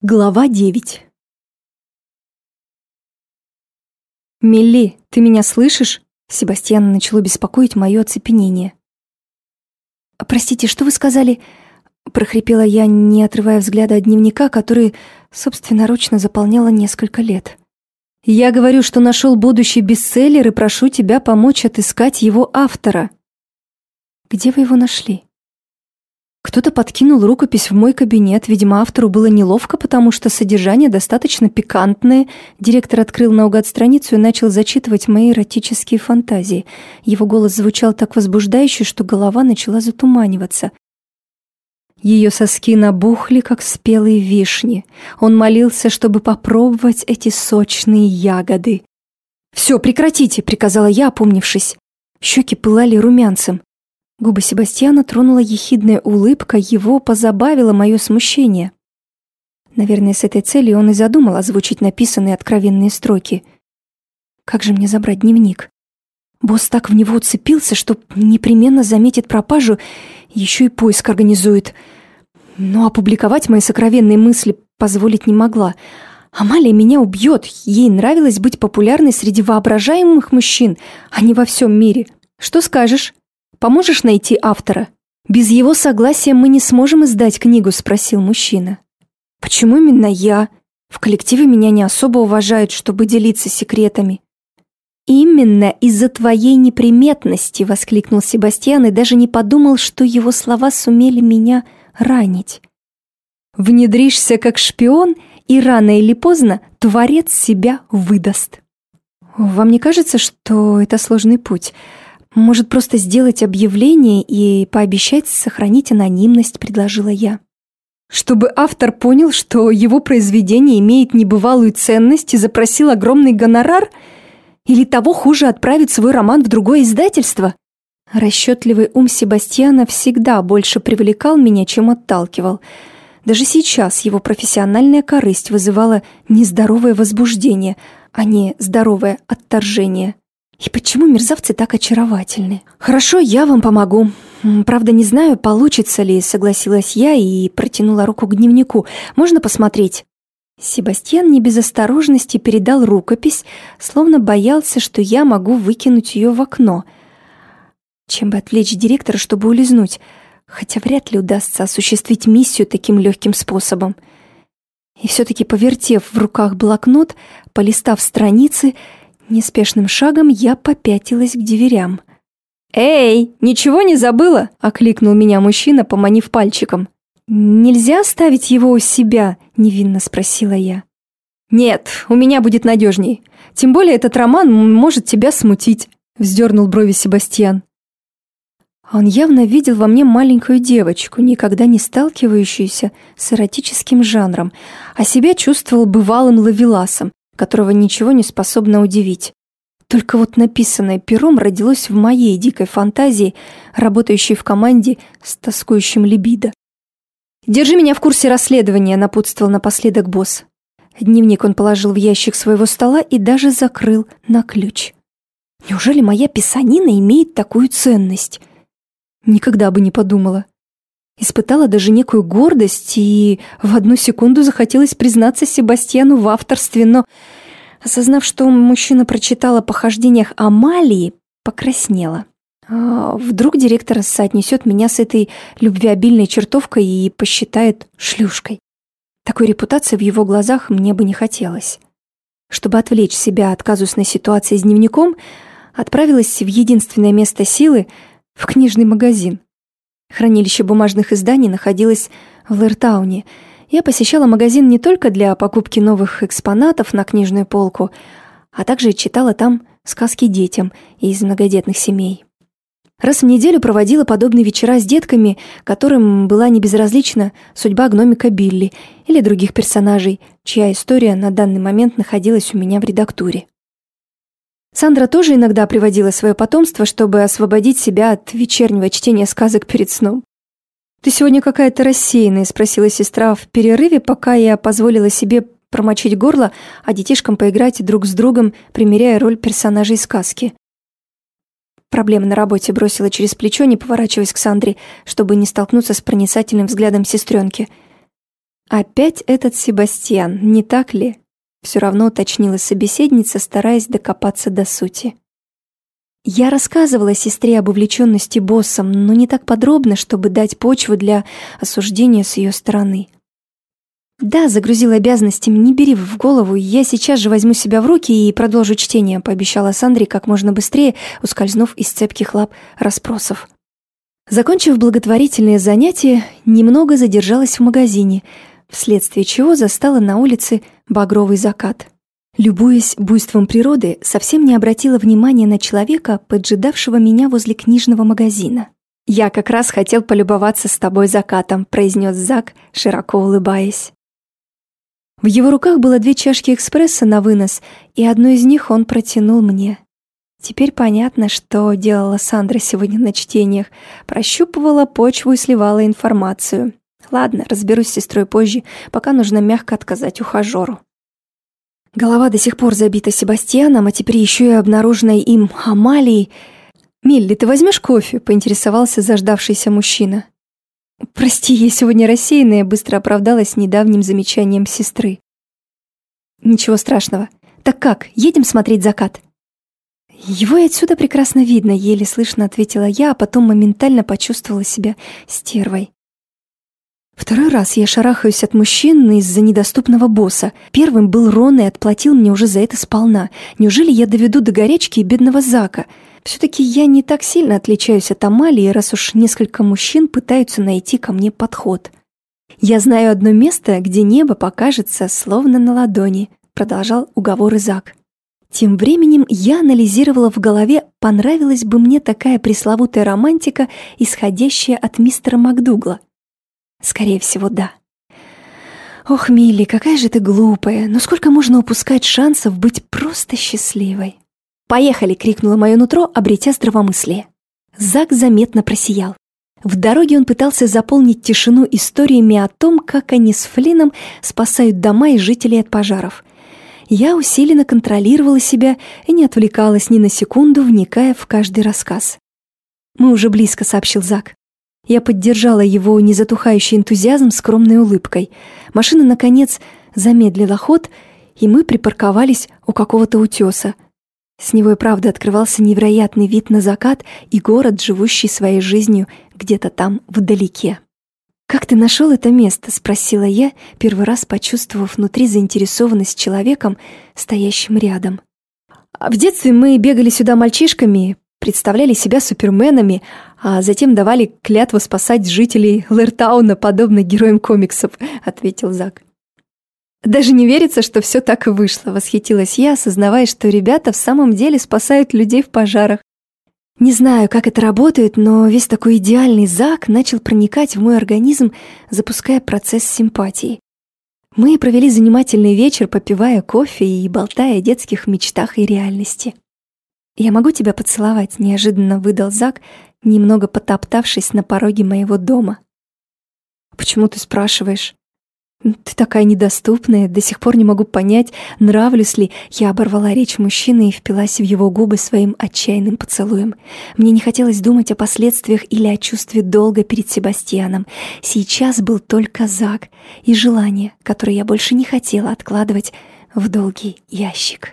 Глава 9 «Милли, ты меня слышишь?» Себастьяна начало беспокоить мое оцепенение. «Простите, что вы сказали?» прохрипела я, не отрывая взгляда от дневника, который собственноручно заполняла несколько лет. «Я говорю, что нашел будущий бестселлер и прошу тебя помочь отыскать его автора». «Где вы его нашли?» Кто-то подкинул рукопись в мой кабинет, видимо, автору было неловко, потому что содержание достаточно пикантное. Директор открыл наугад страницу и начал зачитывать мои эротические фантазии. Его голос звучал так возбуждающе, что голова начала затуманиваться. Ее соски набухли, как спелые вишни. Он молился, чтобы попробовать эти сочные ягоды. «Все, прекратите!» — приказала я, опомнившись. Щеки пылали румянцем. Губы Себастьяна тронула ехидная улыбка, его позабавило мое смущение. Наверное, с этой целью он и задумал озвучить написанные откровенные строки. Как же мне забрать дневник? Босс так в него уцепился, что непременно заметит пропажу, еще и поиск организует. Но опубликовать мои сокровенные мысли позволить не могла. Амалия меня убьет, ей нравилось быть популярной среди воображаемых мужчин, а не во всем мире. Что скажешь? Поможешь найти автора? Без его согласия мы не сможем издать книгу, спросил мужчина. Почему именно я? В коллективе меня не особо уважают, чтобы делиться секретами. «Именно из-за твоей неприметности!» — воскликнул Себастьян и даже не подумал, что его слова сумели меня ранить. «Внедришься как шпион, и рано или поздно творец себя выдаст». «Вам не кажется, что это сложный путь?» «Может, просто сделать объявление и пообещать сохранить анонимность», — предложила я. Чтобы автор понял, что его произведение имеет небывалую ценность и запросил огромный гонорар? Или того хуже отправить свой роман в другое издательство? Расчетливый ум Себастьяна всегда больше привлекал меня, чем отталкивал. Даже сейчас его профессиональная корысть вызывала нездоровое возбуждение, а не здоровое отторжение. И почему мерзавцы так очаровательны? Хорошо, я вам помогу. Правда, не знаю, получится ли, согласилась я и протянула руку к дневнику. Можно посмотреть? Себастьян не без осторожности передал рукопись, словно боялся, что я могу выкинуть ее в окно. Чем бы отвлечь директора, чтобы улизнуть? Хотя вряд ли удастся осуществить миссию таким легким способом. И все-таки, повертев в руках блокнот, полистав страницы, Неспешным шагом я попятилась к дверям. «Эй, ничего не забыла?» — окликнул меня мужчина, поманив пальчиком. «Нельзя оставить его у себя?» — невинно спросила я. «Нет, у меня будет надежней. Тем более этот роман может тебя смутить», — вздернул брови Себастьян. Он явно видел во мне маленькую девочку, никогда не сталкивающуюся с эротическим жанром, а себя чувствовал бывалым лавеласом, которого ничего не способно удивить. Только вот написанное пером родилось в моей дикой фантазии, работающей в команде с тоскующим либидо. «Держи меня в курсе расследования», — напутствовал напоследок босс. Дневник он положил в ящик своего стола и даже закрыл на ключ. Неужели моя писанина имеет такую ценность? Никогда бы не подумала. Испытала даже некую гордость и в одну секунду захотелось признаться Себастьяну в авторстве, но, осознав, что мужчина прочитал о похождениях Амалии, покраснела. А вдруг директор соотнесет меня с этой любвеобильной чертовкой и посчитает шлюшкой. Такой репутации в его глазах мне бы не хотелось. Чтобы отвлечь себя от казусной ситуации с дневником, отправилась в единственное место силы — в книжный магазин. Хранилище бумажных изданий находилось в Лэртауне. Я посещала магазин не только для покупки новых экспонатов на книжную полку, а также читала там сказки детям из многодетных семей. Раз в неделю проводила подобные вечера с детками, которым была небезразлична судьба гномика Билли или других персонажей, чья история на данный момент находилась у меня в редактуре. Сандра тоже иногда приводила свое потомство, чтобы освободить себя от вечернего чтения сказок перед сном. «Ты сегодня какая-то рассеянная?» – спросила сестра в перерыве, пока я позволила себе промочить горло, а детишкам поиграть друг с другом, примеряя роль персонажей сказки. Проблема на работе бросила через плечо, не поворачиваясь к Сандре, чтобы не столкнуться с проницательным взглядом сестренки. Опять этот Себастьян, не так ли? Все равно уточнила собеседница, стараясь докопаться до сути. Я рассказывала сестре об увлеченности боссом, но не так подробно, чтобы дать почву для осуждения с ее стороны. «Да, загрузил обязанности, не бери в голову, я сейчас же возьму себя в руки и продолжу чтение», пообещала Сандре как можно быстрее, ускользнув из цепких лап расспросов. Закончив благотворительное занятие, немного задержалась в магазине, вследствие чего застала на улице багровый закат. Любуясь буйством природы, совсем не обратила внимания на человека, поджидавшего меня возле книжного магазина. «Я как раз хотел полюбоваться с тобой закатом», — произнес Зак, широко улыбаясь. В его руках было две чашки экспресса на вынос, и одну из них он протянул мне. Теперь понятно, что делала Сандра сегодня на чтениях. Прощупывала почву и сливала информацию. Ладно, разберусь с сестрой позже, пока нужно мягко отказать ухажеру. Голова до сих пор забита Себастьяном, а теперь еще и обнаруженной им Амалией. «Милли, ты возьмешь кофе?» — поинтересовался заждавшийся мужчина. «Прости, я сегодня рассеянная», — быстро оправдалась недавним замечанием сестры. «Ничего страшного. Так как, едем смотреть закат?» «Его и отсюда прекрасно видно», — еле слышно ответила я, а потом моментально почувствовала себя стервой. Второй раз я шарахаюсь от мужчин из-за недоступного босса. Первым был Рон и отплатил мне уже за это сполна. Неужели я доведу до горячки и бедного Зака?» Все-таки я не так сильно отличаюсь от Амалии, раз уж несколько мужчин пытаются найти ко мне подход. «Я знаю одно место, где небо покажется словно на ладони», продолжал уговор Изак. Тем временем я анализировала в голове, понравилась бы мне такая пресловутая романтика, исходящая от мистера Макдугла. Скорее всего, да. Ох, Милли, какая же ты глупая, но сколько можно упускать шансов быть просто счастливой? «Поехали!» — крикнуло мое нутро, обретя здравомыслие. Зак заметно просиял. В дороге он пытался заполнить тишину историями о том, как они с Флином спасают дома и жителей от пожаров. Я усиленно контролировала себя и не отвлекалась ни на секунду, вникая в каждый рассказ. «Мы уже близко», — сообщил Зак. Я поддержала его незатухающий энтузиазм скромной улыбкой. Машина, наконец, замедлила ход, и мы припарковались у какого-то утеса — с него и правда открывался невероятный вид на закат и город, живущий своей жизнью где-то там вдалеке. «Как ты нашел это место?» — спросила я, первый раз почувствовав внутри заинтересованность человеком, стоящим рядом. «В детстве мы бегали сюда мальчишками, представляли себя суперменами, а затем давали клятву спасать жителей Лэртауна, подобно героям комиксов», — ответил Зак. Даже не верится, что все так и вышло, восхитилась я, осознавая, что ребята в самом деле спасают людей в пожарах. Не знаю, как это работает, но весь такой идеальный Зак начал проникать в мой организм, запуская процесс симпатии. Мы провели занимательный вечер, попивая кофе и болтая о детских мечтах и реальности. «Я могу тебя поцеловать?» — неожиданно выдал Зак, немного потоптавшись на пороге моего дома. «Почему ты спрашиваешь?» «Ты такая недоступная, до сих пор не могу понять, нравлюсь ли...» Я оборвала речь мужчины и впилась в его губы своим отчаянным поцелуем. Мне не хотелось думать о последствиях или о чувстве долга перед Себастьяном. Сейчас был только Зак и желание, которое я больше не хотела откладывать в долгий ящик.